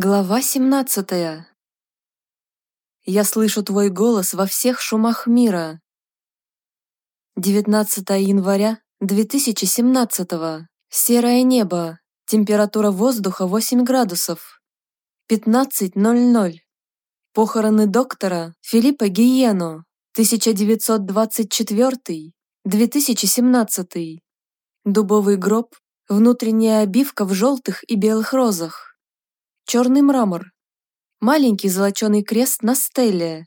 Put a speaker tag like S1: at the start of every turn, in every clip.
S1: Глава 17. Я слышу твой голос во всех шумах мира. 19 января 2017. Серое небо. Температура воздуха 8 градусов. 15.00. Похороны доктора Филиппа Гиено. 1924-2017. Дубовый гроб. Внутренняя обивка в желтых и белых розах черный мрамор, маленький золоченый крест на стеле,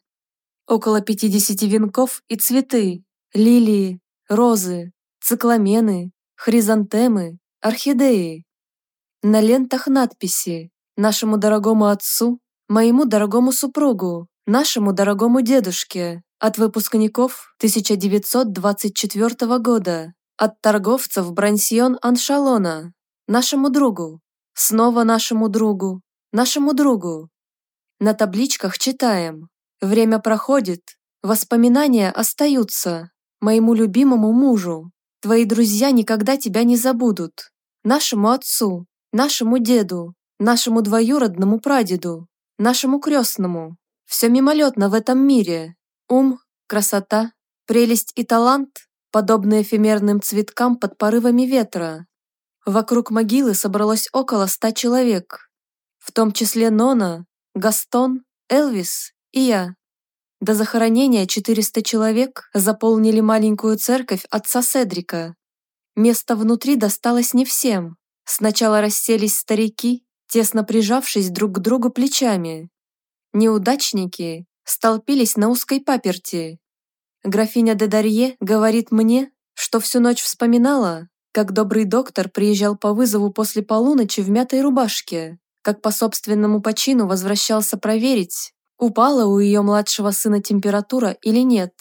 S1: около 50 венков и цветы, лилии, розы, цикламены, хризантемы, орхидеи. На лентах надписи «Нашему дорогому отцу», «Моему дорогому супругу», «Нашему дорогому дедушке», от выпускников 1924 года, от торговцев Брансьон Аншалона, нашему другу, снова нашему другу, нашему другу. На табличках читаем. Время проходит, воспоминания остаются. Моему любимому мужу. Твои друзья никогда тебя не забудут. Нашему отцу, нашему деду, нашему двоюродному прадеду, нашему крестному. Все мимолетно в этом мире. Ум, красота, прелесть и талант, подобные эфемерным цветкам под порывами ветра. Вокруг могилы собралось около ста человек в том числе Нона, Гастон, Элвис и я. До захоронения 400 человек заполнили маленькую церковь отца Седрика. Место внутри досталось не всем. Сначала расселись старики, тесно прижавшись друг к другу плечами. Неудачники столпились на узкой паперти. Графиня де Дарье говорит мне, что всю ночь вспоминала, как добрый доктор приезжал по вызову после полуночи в мятой рубашке, как по собственному почину возвращался проверить, упала у ее младшего сына температура или нет.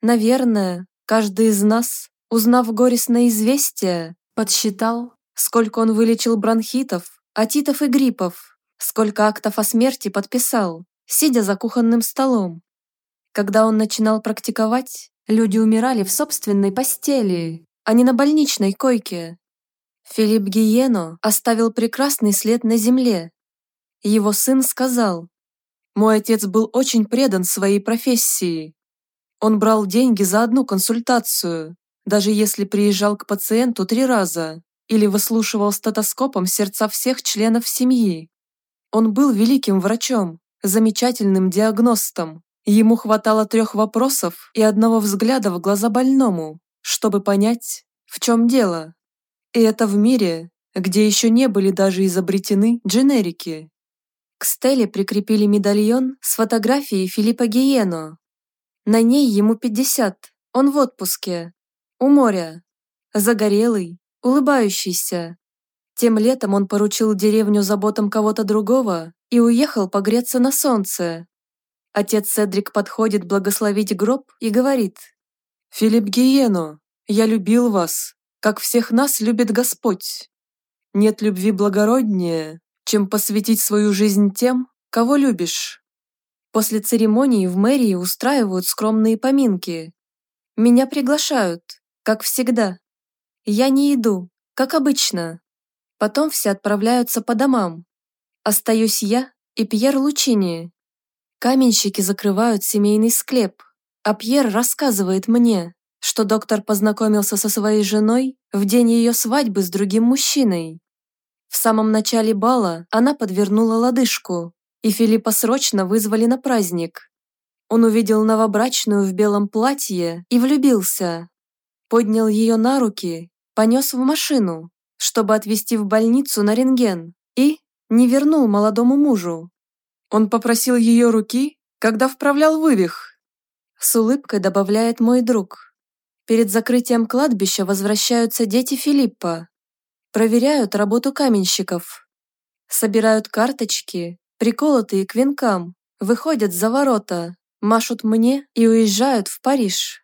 S1: Наверное, каждый из нас, узнав горестное известие, подсчитал, сколько он вылечил бронхитов, атитов и гриппов, сколько актов о смерти подписал, сидя за кухонным столом. Когда он начинал практиковать, люди умирали в собственной постели, а не на больничной койке. Филипп Гиено оставил прекрасный след на земле. Его сын сказал, «Мой отец был очень предан своей профессии. Он брал деньги за одну консультацию, даже если приезжал к пациенту три раза или выслушивал стетоскопом сердца всех членов семьи. Он был великим врачом, замечательным диагностом. Ему хватало трех вопросов и одного взгляда в глаза больному, чтобы понять, в чем дело. И это в мире, где еще не были даже изобретены дженерики. К стеле прикрепили медальон с фотографией Филиппа Гиено. На ней ему 50, он в отпуске, у моря, загорелый, улыбающийся. Тем летом он поручил деревню заботам кого-то другого и уехал погреться на солнце. Отец Седрик подходит благословить гроб и говорит, «Филипп Гиено, я любил вас, как всех нас любит Господь. Нет любви благороднее, чем посвятить свою жизнь тем, кого любишь. После церемонии в мэрии устраивают скромные поминки. Меня приглашают, как всегда. Я не иду, как обычно. Потом все отправляются по домам. Остаюсь я и Пьер Лучини. Каменщики закрывают семейный склеп, а Пьер рассказывает мне, что доктор познакомился со своей женой в день ее свадьбы с другим мужчиной. В самом начале бала она подвернула лодыжку, и Филиппа срочно вызвали на праздник. Он увидел новобрачную в белом платье и влюбился. Поднял ее на руки, понес в машину, чтобы отвезти в больницу на рентген, и не вернул молодому мужу. Он попросил ее руки, когда вправлял вывих. С улыбкой добавляет мой друг. Перед закрытием кладбища возвращаются дети Филиппа. Проверяют работу каменщиков. Собирают карточки, приколотые к венкам, выходят за ворота, машут мне и уезжают в Париж.